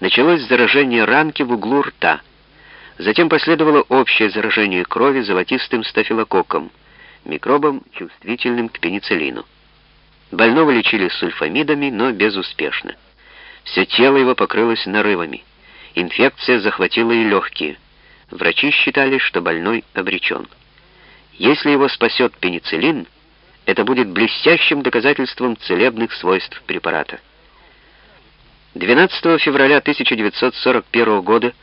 Началось заражение ранки в углу рта. Затем последовало общее заражение крови золотистым стафилококком, микробом, чувствительным к пенициллину. Больного лечили сульфамидами, но безуспешно. Все тело его покрылось нарывами. Инфекция захватила и легкие. Врачи считали, что больной обречен. Если его спасет пенициллин, это будет блестящим доказательством целебных свойств препарата. 12 февраля 1941 года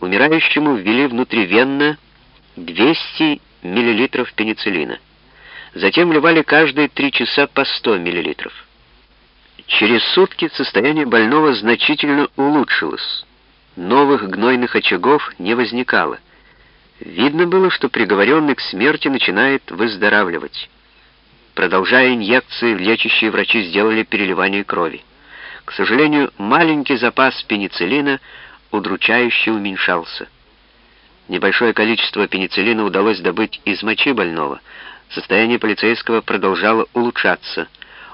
умирающему ввели внутривенно 200 мл пенициллина. Затем вливали каждые 3 часа по 100 мл. Через сутки состояние больного значительно улучшилось. Новых гнойных очагов не возникало. Видно было, что приговоренный к смерти начинает выздоравливать. Продолжая инъекции, лечащие врачи сделали переливание крови. К сожалению, маленький запас пенициллина удручающе уменьшался. Небольшое количество пенициллина удалось добыть из мочи больного. Состояние полицейского продолжало улучшаться.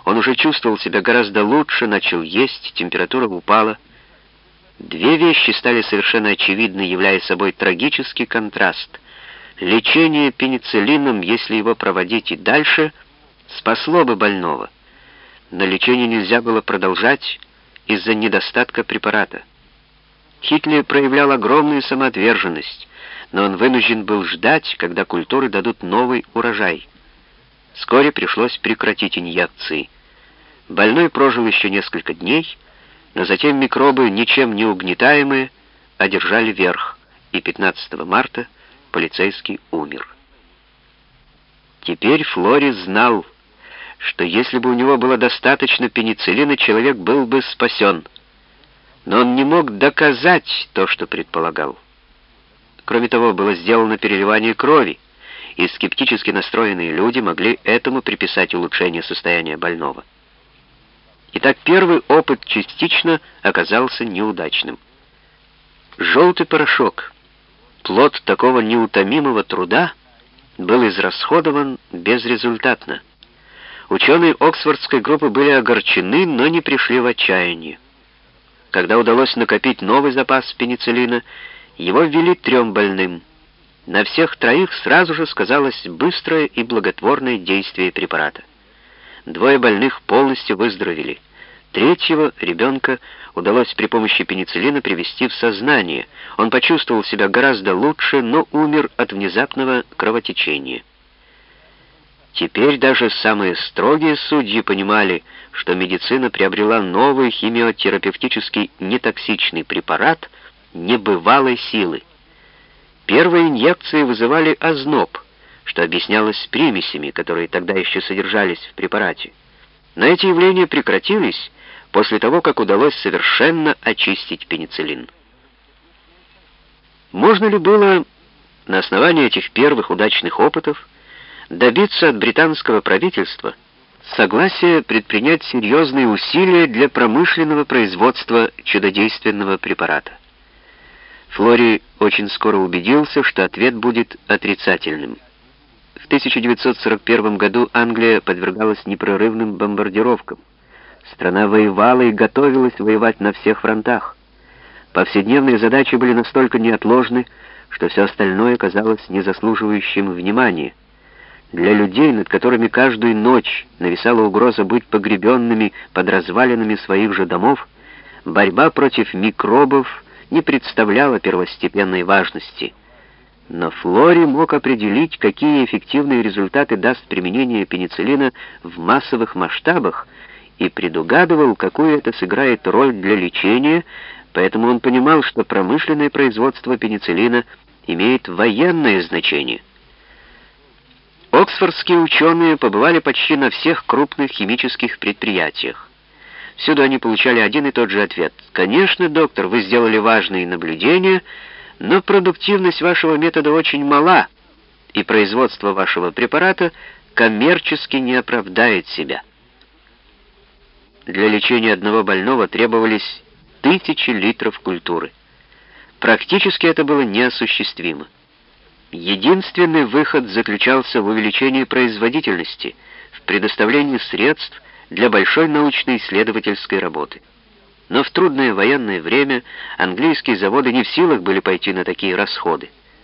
Он уже чувствовал себя гораздо лучше, начал есть, температура упала. Две вещи стали совершенно очевидны, являя собой трагический контраст. Лечение пенициллином, если его проводить и дальше, спасло бы больного. Но лечение нельзя было продолжать из-за недостатка препарата. Хитли проявлял огромную самоотверженность, но он вынужден был ждать, когда культуры дадут новый урожай. Вскоре пришлось прекратить инъекции. Больной прожил еще несколько дней, но затем микробы, ничем не угнетаемые, одержали верх, и 15 марта полицейский умер. Теперь Флори знал, что если бы у него было достаточно пенициллина, человек был бы спасен. Но он не мог доказать то, что предполагал. Кроме того, было сделано переливание крови, и скептически настроенные люди могли этому приписать улучшение состояния больного. Итак, первый опыт частично оказался неудачным. Желтый порошок, плод такого неутомимого труда, был израсходован безрезультатно. Ученые Оксфордской группы были огорчены, но не пришли в отчаяние. Когда удалось накопить новый запас пенициллина, его ввели трем больным. На всех троих сразу же сказалось быстрое и благотворное действие препарата. Двое больных полностью выздоровели. Третьего ребенка удалось при помощи пенициллина привести в сознание. Он почувствовал себя гораздо лучше, но умер от внезапного кровотечения. Теперь даже самые строгие судьи понимали, что медицина приобрела новый химиотерапевтический нетоксичный препарат небывалой силы. Первые инъекции вызывали озноб, что объяснялось примесями, которые тогда еще содержались в препарате. Но эти явления прекратились после того, как удалось совершенно очистить пенициллин. Можно ли было на основании этих первых удачных опытов добиться от британского правительства согласия предпринять серьезные усилия для промышленного производства чудодейственного препарата. Флори очень скоро убедился, что ответ будет отрицательным. В 1941 году Англия подвергалась непрерывным бомбардировкам. Страна воевала и готовилась воевать на всех фронтах. Повседневные задачи были настолько неотложны, что все остальное казалось незаслуживающим внимания. Для людей, над которыми каждую ночь нависала угроза быть погребенными под развалинами своих же домов, борьба против микробов не представляла первостепенной важности. Но Флори мог определить, какие эффективные результаты даст применение пенициллина в массовых масштабах, и предугадывал, какую это сыграет роль для лечения, поэтому он понимал, что промышленное производство пенициллина имеет военное значение — Оксфордские ученые побывали почти на всех крупных химических предприятиях. Всюду они получали один и тот же ответ. «Конечно, доктор, вы сделали важные наблюдения, но продуктивность вашего метода очень мала, и производство вашего препарата коммерчески не оправдает себя». Для лечения одного больного требовались тысячи литров культуры. Практически это было неосуществимо. Единственный выход заключался в увеличении производительности, в предоставлении средств для большой научно-исследовательской работы. Но в трудное военное время английские заводы не в силах были пойти на такие расходы.